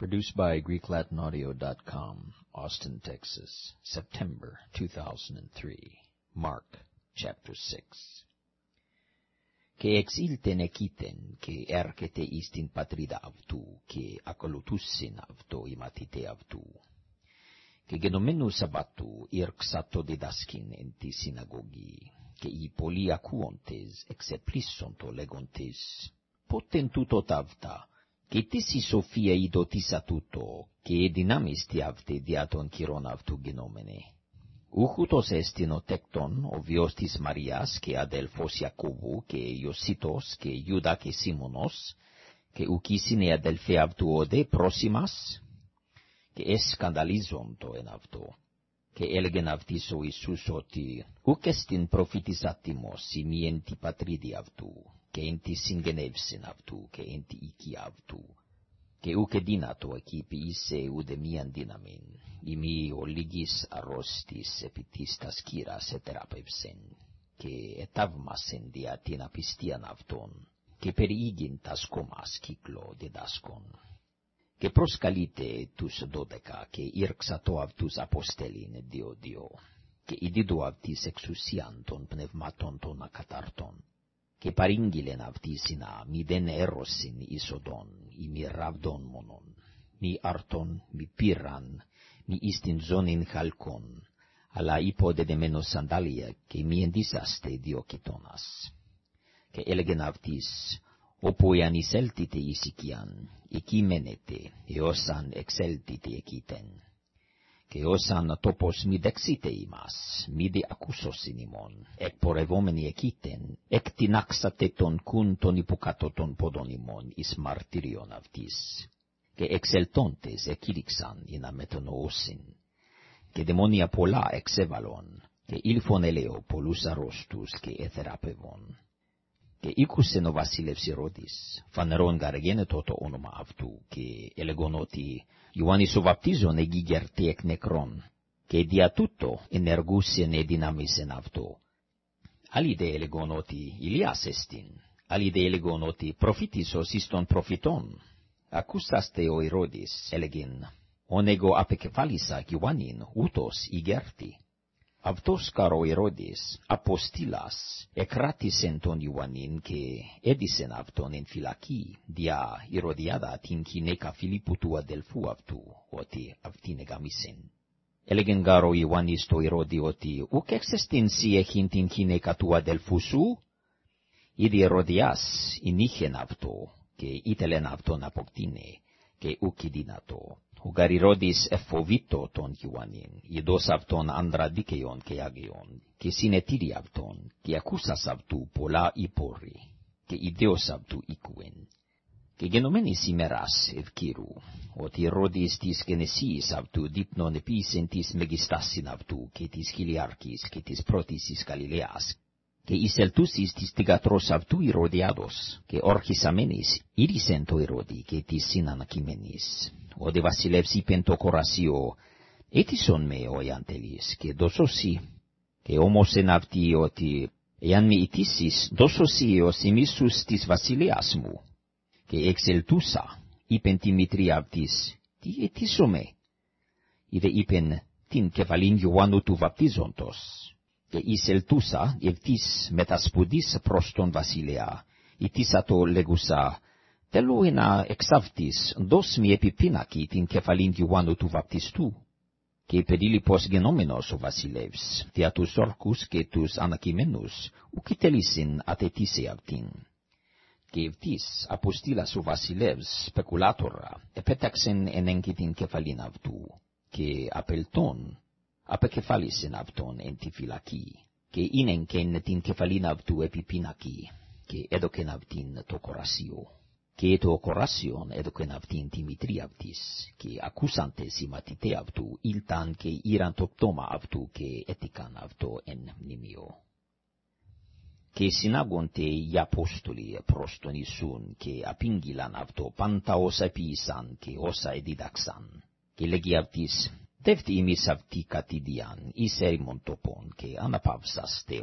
Produced by GreekLatinAudio.com, Austin, Texas, September 2003. Mark, chapter 6. Και εξήλθεν εκείτεν, και έρχεται εις την πατρίδα αυτού, και ακολουθούσιν αυτό οι μαθητέ αυτού. Και γενομένου Σαββάτου ήρξατο διδάσκην εν τη συναγωγή, και οι πολλοί ακούοντες εξεπλήσσοντο λέγοντες, πότεν τούτο ταύτα, και της η σοφία ειδωτήσα τούτο, και η δυνάμεις τι αυτή δια των κυρών αυτού γενόμενε. Ούχουτος έστιν ο τέκτον, ο βιός της Μαριάς, και αδελφός Ιακώβου, και Ιωσίτος, και Ιούδα και Σίμωνος, και ουκίσιν οι αδελφοί αυτού οδε πρόσημας, και εσκανδαλίζοντο εν αυτό. Και έλεγεν αυτής ο Ιησούς ότι, ουκ εστιν προφήτης άτιμος, ημί εν τη πατρίδη αυτού, και εν τη συγγενεύσιν αυτού, και εν τη οικία αυτού. Και ουκ δύνατο εκεί ποιήσε ουδε μίαν δύναμιν, ημί ο λίγης αρρώστης επί της τας κύρας ετεράπευσεν, και εταύμασεν δια την απιστίαν αυτών, και περιήγην τας κόμας κύκλο διδάσκον. Και προσκαλείτε τους δώδεκα, και ήρξατο αυτούς αποστέλιν δύο-δύο, και ειδίδω αυτής εξουσίαν των πνευματών των ακαταρτών και παρήγγειλεν αυτήσινα μη δεν έρωσιν εις οδόν, ή μη ραβδόν μονον, μη αρτον, μη πύραν, μη εις την ζώνην χαλκόν, αλλά υπό δεδεμένο σαντάλια και μη ενδύσαστε δύο κοιτώνας. Και έλεγεν αυτής, όπου εάν εισέλτητε εις οικίαν, εκεί μένετε, έως αν εξέλτητε εκείτεν και όσαν τόπος μη δεξίτε ημάς, μη δι ακούσωσιν ημών, εκπορευόμενοι εκείτεν, εκτινάξατε τον κούν των υποκάτω των ποδών ημών εις μαρτυριον αυτής, και εξελτώντες εκήρυξαν ή να μετονοούσιν, και δαιμόνια πολλά εξέβαλον, και ήλφον ελέω πολλούς αρρώστους και εθεράπευον. Και ήκουσεν ο βασίλευς Ηρώδης, φανερόν γαργένετο το όνομα αυτού, και έλεγον ότι Ιωάννης ο βαπτίζων εγίγερτη εκ νεκρών, και δια τούτο ενεργούσεν εδυναμίσεν αυτό. Άλλοι δε έλεγον ότι Ηλιάς εστιν, άλλοι δε έλεγον ότι προφήτης ως εις των προφητών. Ακούσαστε ο Ηρώδης, έλεγεν, ον εγώ απεκεφάλισα Ιωάννην ούτως ηγέρτη. Αυτός καρό Ηρώδης, αποστήλας, εκράτησεν τον Ιωάννην και έδισεν αυτόν εν φυλακή, δια Ηρωδιάδα την γυναίκα Φιλίππου του αδελφού αυτού, ότι αυτήν εγαμίσεν. Έλεγεν γάρο Ιωάννης το Ηρώδη ότι ουκ εξεστήν σι έχειν την γυναίκα του αδελφού σου, ήδη Ηρωδιάς ενίχεν αυτό, και ήθελεν αυτόν αποκτήνε, και ουκ δυνατό. Ο γαριρόδης εφοβήτω τον Ιωάννην, ειδός αυτόν άντρα δίκαιον και άγιον, και συνετήρι αυτόν, και ακούσας αυτού πολλά υπόρρη, και ιδέος αυτού οικουεν. Και γενομένης ημέρας ευκύρου, ότι ρόδης της γενεσίης αυτού δείπνον επίσης της μεγιστάσιν αυτού, και της χιλιάρχης, και της πρώτης της Γαλιλαίας, και εισελτούσεις της τηγατρός αυτού Ηρωδιάδος, και ορχισαμένης ήρισεν το Ηρώδη, και της συνανακημένης ο δε βασιλεύς είπεν το κορασίο, έτησον με ο Ιαντελής, και δώσωσι, και όμως εν αυτή ότι, εάν με ητήσεις, δώσωσι ως ημίσους της βασιλείας μου, και εξελτούσα, είπεν τη μητρία αυτής, τι ετήσω με, είδε είπεν την κεφαλήν Ιωάννου του βαπτίζοντος, και εισελτούσα ευτής μετασπουδής προς τον βασιλέα, ητήσα το λέγουσα, Θέλω να εξαυτής δώσμη επιπίνακι την κεφαλήν Ιωάννου του βαπτιστού, και παιδίλιπος γενόμενος ο βασιλεύς, δια τους όρκους και τους ανακειμένους, ουκ τελήσιν ατετήσε αυτήν. Και ευτής αποστήλας ο βασιλεύς σπεκουλάτορα, επέταξεν ενέγκη την κεφαλήν αυτού, και απελτών, απεκεφάλισεν αυτόν εν τη φυλακή, και ίνενκεν την κεφαλήν αυτού επιπίνακι, και έδωκεν αυτήν το κορασίο και το κοράσιον έδωκεν αυτήν τη μητρή αυτής, και ακούσαντες οι μαθητέ αυτού ήλταν και ήραν το πτώμα αυτού και έτικαν αυτό εν μνημείο. Και συνάγονται οι Απόστολοι προς τον Ιησούν και απήγγειλαν αυτό πάντα όσα επίησαν και όσα εδίδαξαν. Και λέγει αυτής, δεύτε ημείς αυτή κατηδιαν εις έρημον τοπών και αναπαύσαστε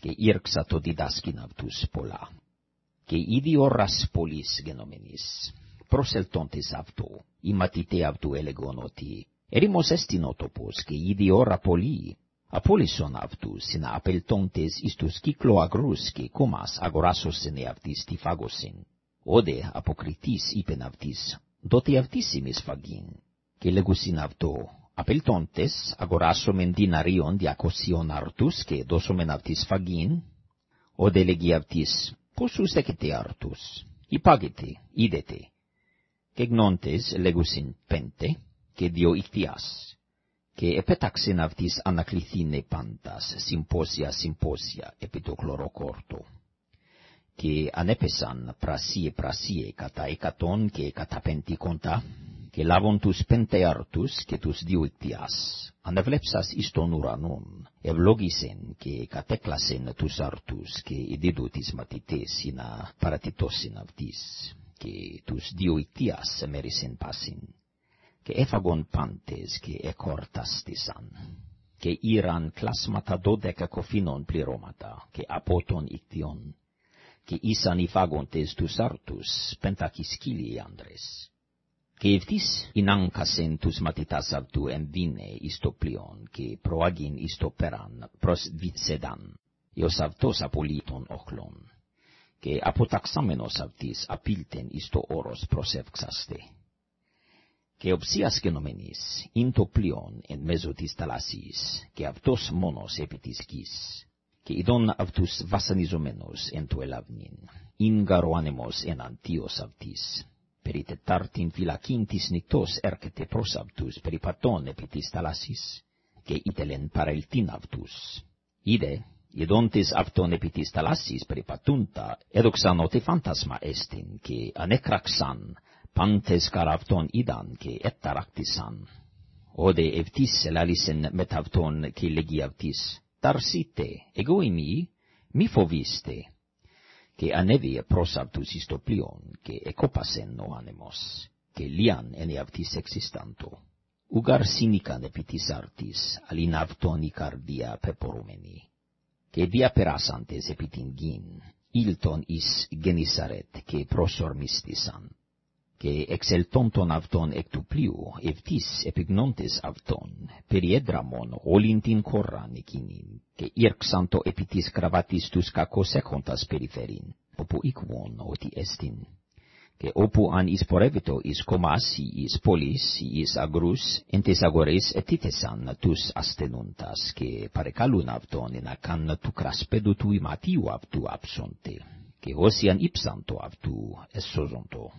και ήρξα το διδάσκην αυτούς πολλά. Και ήδη ο ρασπολής γενομενής, προσελτώντης αυτού, οι μαθητέ αυτού έλεγαν ότι έρημος και ήδη ώρα πολύ, απόλυσον αυτούς να απελτώντες εις τους κύκλο αγρούς και κόμας αγοράσωσεν εαυτής τη φάγωσιν. Όδε αποκριτής είπεν αυτής, τότε αυτής εμείς φαγήν. Και λέγουσιν αυτό, que idi oras polis genomenis, proseltontis avto, imatite avtu elegonoti, erimos estinotopos, que idi ora poli, apolison avtus, sina apeltontes istus kiklo agrus, que comas agorasos sene avtis tifagosin, ode apokritis ipen avtis, doti avtissimis fagin, que legusin avto, apeltontes agorasomen dinarion diacosion και λάβουν τους πεντεάρτους και τους διούτιας. Ανεβλέψας εις τον ουρανόν, ευλόγησεν και κατέκλασεν τους αρτούς και ειδίδου τις μαθητές ή να παρατητώσεν αυτής, και τους διούτιας μέρισεν πάσιν, και έφαγον πάντες και εκόρταστησαν και ήραν κλάσματα δώδεκα κοφίνων πληρώματα και από των ικτιών, και ήσαν οι φάγοντες τους άρτους πεντακισκύλοι άντρες. Κεύτης, ίναν κασέν τους ματιτάς αυτού εμβίνε εις το πλειόν, και προαγήν εις το πέραν προς βιτσέδαν, εως αυτός απολύτων οχλών. Και αποταξάμενος αυτής απίλτεν εις το όρος προσεύξαστε. Και οψίας γενομενής, ίν το πλειόν εν μέσω της θαλασσής, και αυτός μόνος επί της γης, και ειδών αυτούς βασανιζομένος εν του ελαβνήν, ίν γαρο άνεμος εν περί τετάρτην φυλακήν της νυχτός έρχεται προς αυτούς περί πατών επί της θαλάσσης, και ήτελεν παρελθήν αυτούς. Είδε, ειδόντες αυτών επί της θαλάσσης ότι φάντασμα έστειν, και ανέκραξαν, πάντες καρ' αυτών είδαν και έταρακτησαν. Όδε ευτής ελάλησεν μετ' αυτών και λέγει αυτής, «Ταρσίτε, εγώ μη φοβήστε, και ανέβει προς αυτούς εις το και εκόπασεν ο άνεμος, και λίαν ενε αυτής εξιστάντο. Ουγάρ σύνικαν επί της αρτής, αλήν η καρδία πεπορούμενη. Και διαπεράσαντες επί την γην, ήλτον εις γενισαρέτ και προσορμίστησαν che via perasantes epitingin, ilton is genisaret, che prosor mistisan, che exeltonton avton ectupliu, evtis epignontes avton, periedramon olintin corran ecinin, che irxanto epitis cravatis tus caco secontas periferin, opu iquon oti estin que opu an is porevito is comas is polis is agrus entes agores etitesan tus astenuntas que pare calun avton in acan tu craspedu tu matiu avtu absonte que osian ipsanto avtu es sozonto